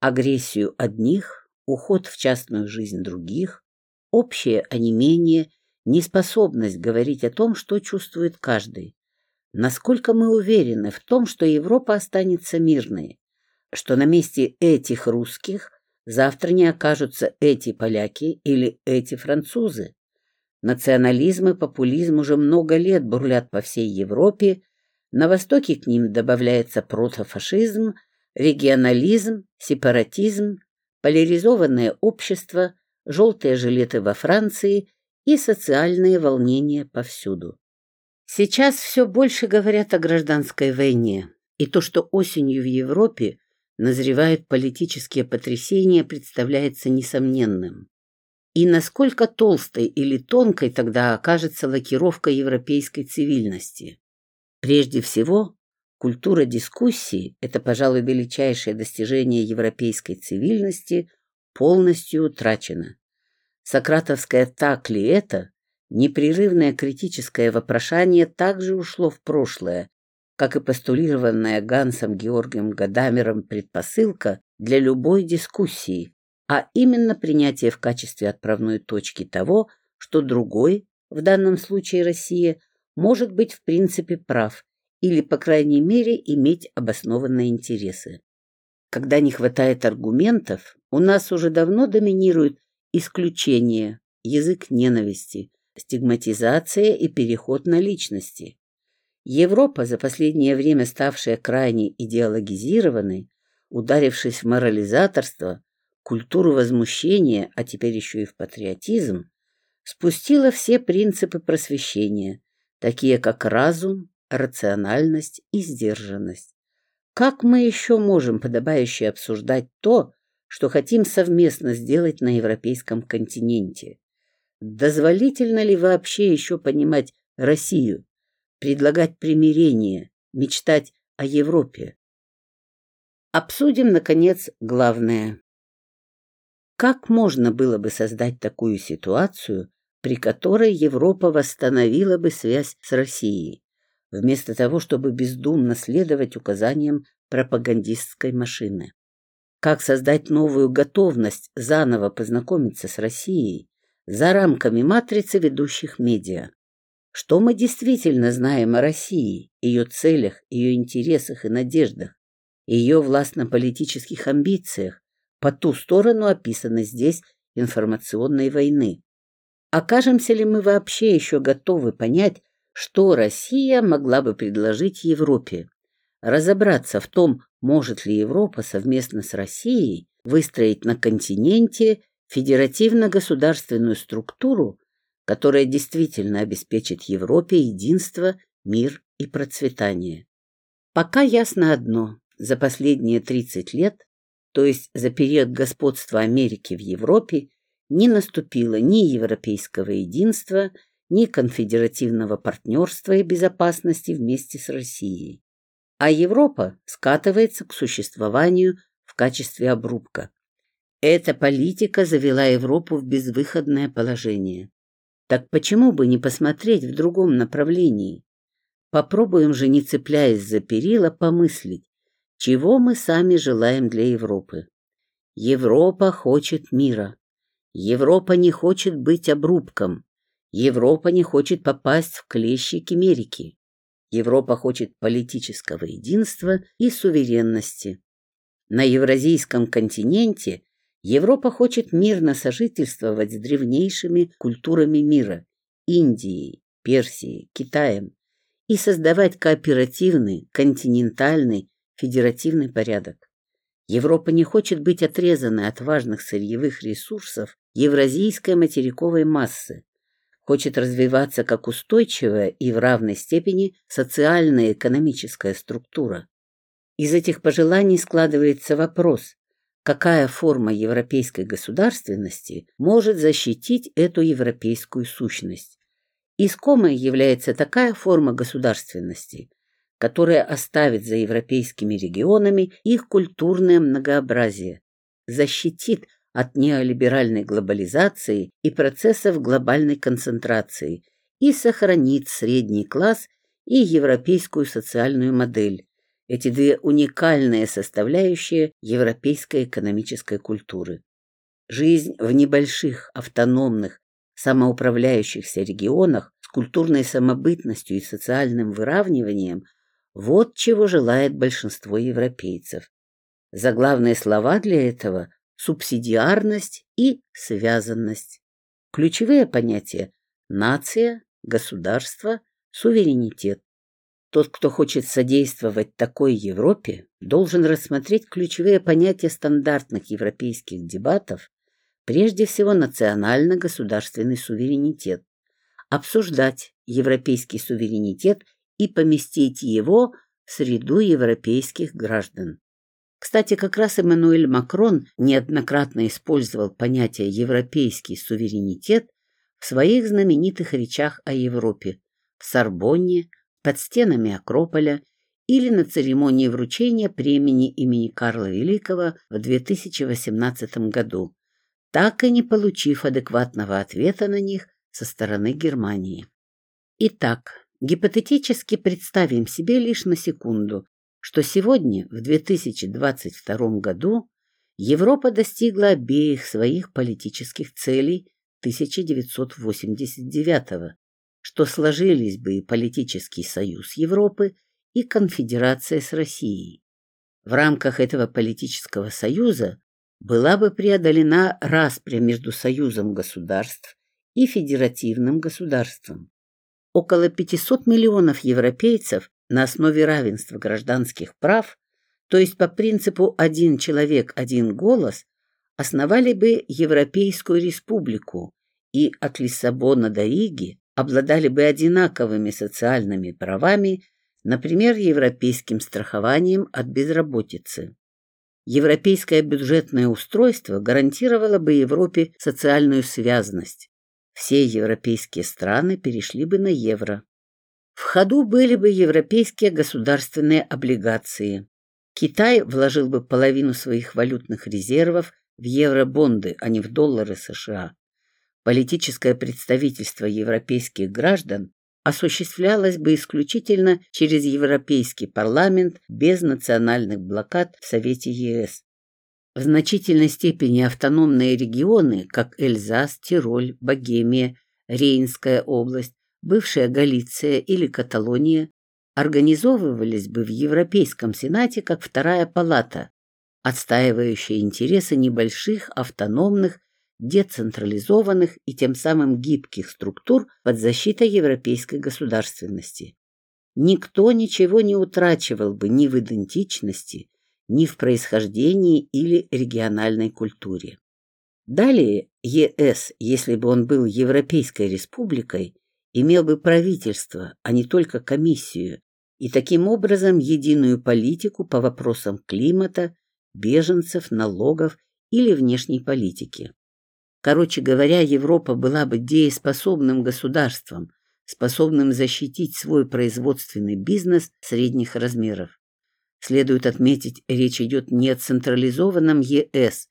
агрессию одних, уход в частную жизнь других, общее онемение, неспособность говорить о том, что чувствует каждый. Насколько мы уверены в том, что Европа останется мирной, что на месте этих русских завтра не окажутся эти поляки или эти французы. Национализм и популизм уже много лет бурлят по всей Европе, на Востоке к ним добавляется протофашизм, регионализм, сепаратизм, поляризованное общество, желтые жилеты во Франции и социальные волнения повсюду. Сейчас все больше говорят о гражданской войне, и то, что осенью в Европе назревают политические потрясения, представляется несомненным. И насколько толстой или тонкой тогда окажется лакировка европейской цивильности? Прежде всего, культура дискуссии – это, пожалуй, величайшее достижение европейской цивильности, полностью утрачена. Сократовское «так ли это?» непрерывное критическое вопрошание также ушло в прошлое, как и постулированная Гансом Георгием Гадамером предпосылка для любой дискуссии, а именно принятие в качестве отправной точки того, что другой, в данном случае Россия, может быть в принципе прав или, по крайней мере, иметь обоснованные интересы. Когда не хватает аргументов, у нас уже давно доминирует исключение, язык ненависти, стигматизация и переход на личности. Европа, за последнее время ставшая крайне идеологизированной, ударившись в морализаторство, культуру возмущения, а теперь еще и в патриотизм, спустила все принципы просвещения, такие как разум, рациональность и сдержанность. Как мы еще можем подобающе обсуждать то, что хотим совместно сделать на европейском континенте? Дозволительно ли вообще еще понимать Россию, предлагать примирение, мечтать о Европе? Обсудим, наконец, главное. Как можно было бы создать такую ситуацию, при которой Европа восстановила бы связь с Россией? Вместо того, чтобы бездумно следовать указаниям пропагандистской машины. Как создать новую готовность заново познакомиться с Россией за рамками матрицы ведущих медиа? Что мы действительно знаем о России, ее целях, ее интересах и надеждах, ее властно-политических амбициях по ту сторону описанной здесь информационной войны? Окажемся ли мы вообще еще готовы понять, что Россия могла бы предложить Европе. Разобраться в том, может ли Европа совместно с Россией выстроить на континенте федеративно-государственную структуру, которая действительно обеспечит Европе единство, мир и процветание. Пока ясно одно. За последние 30 лет, то есть за период господства Америки в Европе, не наступило ни европейского единства, ни конфедеративного партнерства и безопасности вместе с Россией. А Европа скатывается к существованию в качестве обрубка. Эта политика завела Европу в безвыходное положение. Так почему бы не посмотреть в другом направлении? Попробуем же, не цепляясь за перила, помыслить, чего мы сами желаем для Европы. Европа хочет мира. Европа не хочет быть обрубком. Европа не хочет попасть в клещи Кемерики. Европа хочет политического единства и суверенности. На евразийском континенте Европа хочет мирно сожительствовать с древнейшими культурами мира – Индией, Персией, Китаем – и создавать кооперативный, континентальный, федеративный порядок. Европа не хочет быть отрезанной от важных сырьевых ресурсов евразийской материковой массы, хочет развиваться как устойчивая и в равной степени социальная и экономическая структура. Из этих пожеланий складывается вопрос, какая форма европейской государственности может защитить эту европейскую сущность. Искомой является такая форма государственности, которая оставит за европейскими регионами их культурное многообразие, защитит от неолиберальной глобализации и процессов глобальной концентрации и сохранит средний класс и европейскую социальную модель, эти две уникальные составляющие европейской экономической культуры. Жизнь в небольших, автономных, самоуправляющихся регионах с культурной самобытностью и социальным выравниванием – вот чего желает большинство европейцев. Заглавные слова для этого субсидиарность и связанность. Ключевые понятия – нация, государство, суверенитет. Тот, кто хочет содействовать такой Европе, должен рассмотреть ключевые понятия стандартных европейских дебатов, прежде всего национально-государственный суверенитет, обсуждать европейский суверенитет и поместить его в среду европейских граждан. Кстати, как раз Эммануэль Макрон неоднократно использовал понятие «европейский суверенитет» в своих знаменитых речах о Европе в Сорбонне, под стенами Акрополя или на церемонии вручения премии имени Карла Великого в 2018 году, так и не получив адекватного ответа на них со стороны Германии. Итак, гипотетически представим себе лишь на секунду, что сегодня, в 2022 году, Европа достигла обеих своих политических целей 1989 что сложились бы и политический союз Европы, и конфедерация с Россией. В рамках этого политического союза была бы преодолена распря между союзом государств и федеративным государством. Около 500 миллионов европейцев на основе равенства гражданских прав, то есть по принципу «один человек, один голос», основали бы Европейскую республику и от Лиссабона до Риги обладали бы одинаковыми социальными правами, например, европейским страхованием от безработицы. Европейское бюджетное устройство гарантировало бы Европе социальную связность. Все европейские страны перешли бы на евро. В ходу были бы европейские государственные облигации. Китай вложил бы половину своих валютных резервов в евробонды, а не в доллары США. Политическое представительство европейских граждан осуществлялось бы исключительно через Европейский парламент без национальных блокад в Совете ЕС. В значительной степени автономные регионы, как Эльзас, Тироль, Богемия, Рейнская область, бывшая Галиция или Каталония, организовывались бы в Европейском Сенате как вторая палата, отстаивающая интересы небольших автономных децентрализованных и тем самым гибких структур под защитой европейской государственности. Никто ничего не утрачивал бы ни в идентичности, ни в происхождении или региональной культуре. Далее ЕС, если бы он был Европейской республикой, имел бы правительство, а не только комиссию, и таким образом единую политику по вопросам климата, беженцев, налогов или внешней политики. Короче говоря, Европа была бы дееспособным государством, способным защитить свой производственный бизнес средних размеров. Следует отметить, речь идет не о централизованном ЕС,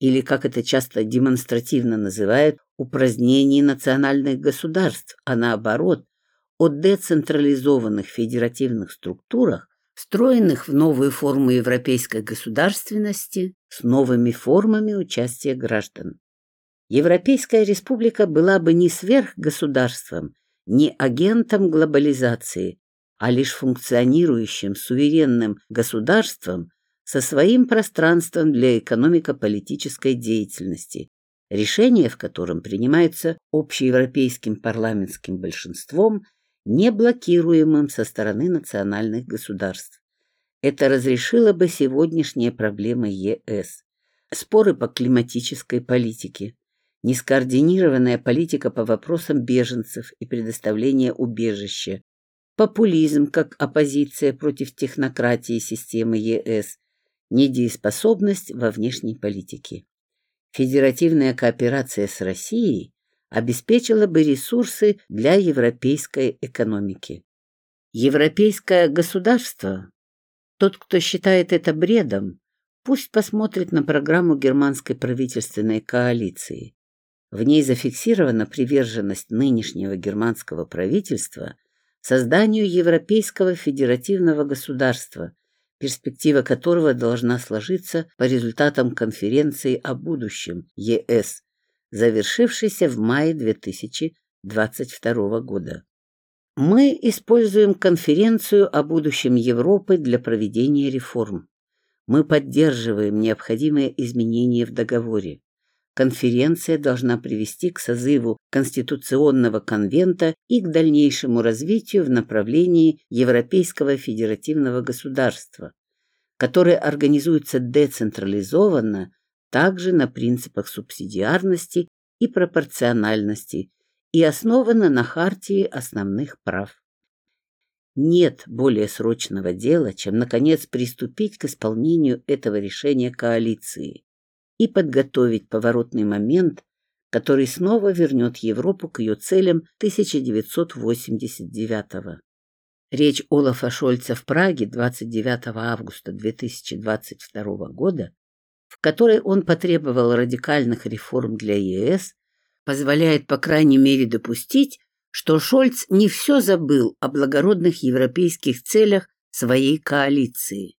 или, как это часто демонстративно называют, упразднении национальных государств, а наоборот, о децентрализованных федеративных структурах, встроенных в новую форму европейской государственности с новыми формами участия граждан. Европейская республика была бы не сверхгосударством, не агентом глобализации, а лишь функционирующим суверенным государством со своим пространством для экономико-политической деятельности, решения в котором принимаются общеевропейским парламентским большинством, не блокируемым со стороны национальных государств. Это разрешило бы сегодняшние проблемы ЕС. Споры по климатической политике, нескоординированная политика по вопросам беженцев и предоставления убежища, популизм как оппозиция против технократии системы ЕС, недееспособность во внешней политике. Федеративная кооперация с Россией обеспечила бы ресурсы для европейской экономики. Европейское государство, тот, кто считает это бредом, пусть посмотрит на программу германской правительственной коалиции. В ней зафиксирована приверженность нынешнего германского правительства созданию Европейского федеративного государства, перспектива которого должна сложиться по результатам конференции о будущем ЕС, завершившейся в мае 2022 года. Мы используем конференцию о будущем Европы для проведения реформ. Мы поддерживаем необходимые изменения в договоре конференция должна привести к созыву Конституционного конвента и к дальнейшему развитию в направлении Европейского федеративного государства, которое организуется децентрализованно также на принципах субсидиарности и пропорциональности и основано на Хартии основных прав. Нет более срочного дела, чем, наконец, приступить к исполнению этого решения коалиции и подготовить поворотный момент, который снова вернет Европу к ее целям 1989 -го. Речь Олафа Шольца в Праге 29 августа 2022 года, в которой он потребовал радикальных реформ для ЕС, позволяет по крайней мере допустить, что Шольц не все забыл о благородных европейских целях своей коалиции.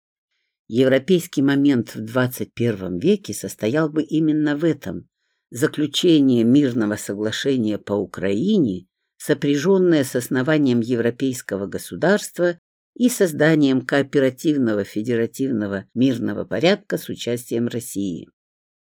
Европейский момент в 21 веке состоял бы именно в этом. Заключение мирного соглашения по Украине, сопряженное с основанием европейского государства, и созданием кооперативного федеративного мирного порядка с участием России.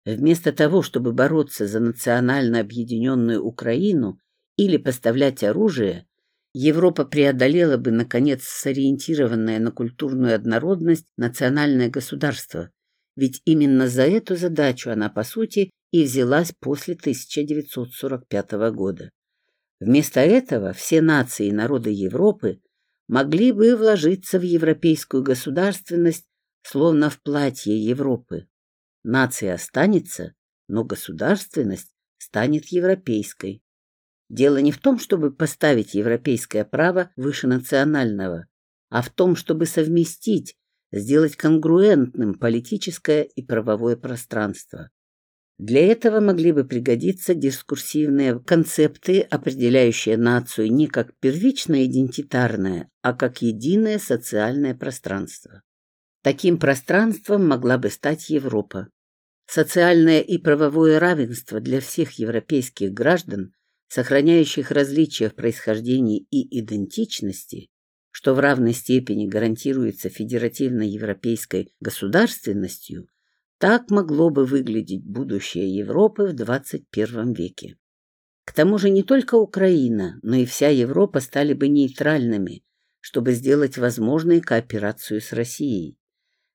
Вместо того, чтобы бороться за национально объединенную Украину или поставлять оружие, Европа преодолела бы, наконец, сориентированное на культурную однородность национальное государство, ведь именно за эту задачу она, по сути, и взялась после 1945 года. Вместо этого все нации и народы Европы могли бы вложиться в европейскую государственность, словно в платье Европы. Нация останется, но государственность станет европейской. Дело не в том, чтобы поставить европейское право выше национального, а в том, чтобы совместить, сделать конгруентным политическое и правовое пространство. Для этого могли бы пригодиться дискурсивные концепты, определяющие нацию не как первично-идентитарное, а как единое социальное пространство. Таким пространством могла бы стать Европа. Социальное и правовое равенство для всех европейских граждан, сохраняющих различия в происхождении и идентичности, что в равной степени гарантируется федеративно-европейской государственностью – так могло бы выглядеть будущее Европы в 21 веке. К тому же не только Украина, но и вся Европа стали бы нейтральными, чтобы сделать возможной кооперацию с Россией.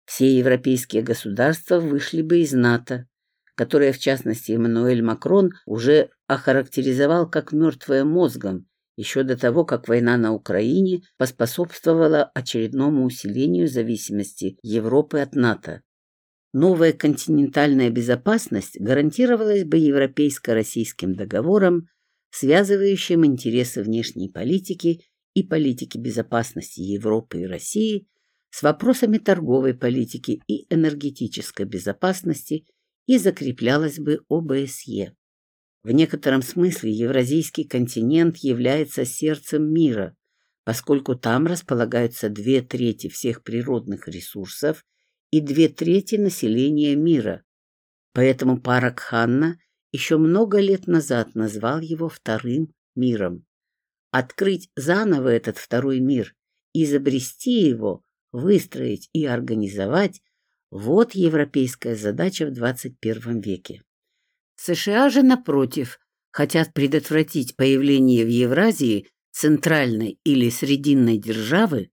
Все европейские государства вышли бы из НАТО, которое, в частности, Эммануэль Макрон уже охарактеризовал как мертвое мозгом, еще до того, как война на Украине поспособствовала очередному усилению зависимости Европы от НАТО. Новая континентальная безопасность гарантировалась бы европейско-российским договором, связывающим интересы внешней политики и политики безопасности Европы и России с вопросами торговой политики и энергетической безопасности и закреплялась бы ОБСЕ. В некотором смысле Евразийский континент является сердцем мира, поскольку там располагаются две трети всех природных ресурсов и две трети населения мира. Поэтому Паракханна еще много лет назад назвал его вторым миром. Открыть заново этот второй мир, изобрести его, выстроить и организовать – вот европейская задача в 21 веке. США же, напротив, хотят предотвратить появление в Евразии центральной или срединной державы,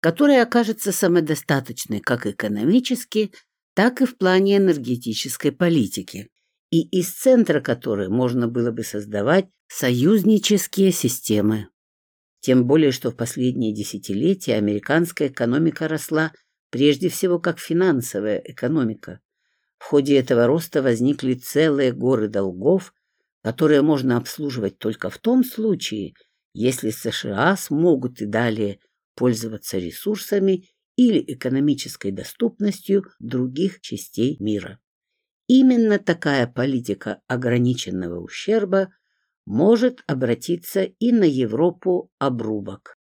которая окажется самодостаточной как экономически, так и в плане энергетической политики, и из центра которой можно было бы создавать союзнические системы. Тем более, что в последние десятилетия американская экономика росла прежде всего как финансовая экономика. В ходе этого роста возникли целые горы долгов, которые можно обслуживать только в том случае, если США смогут и далее пользоваться ресурсами или экономической доступностью других частей мира. Именно такая политика ограниченного ущерба может обратиться и на Европу обрубок.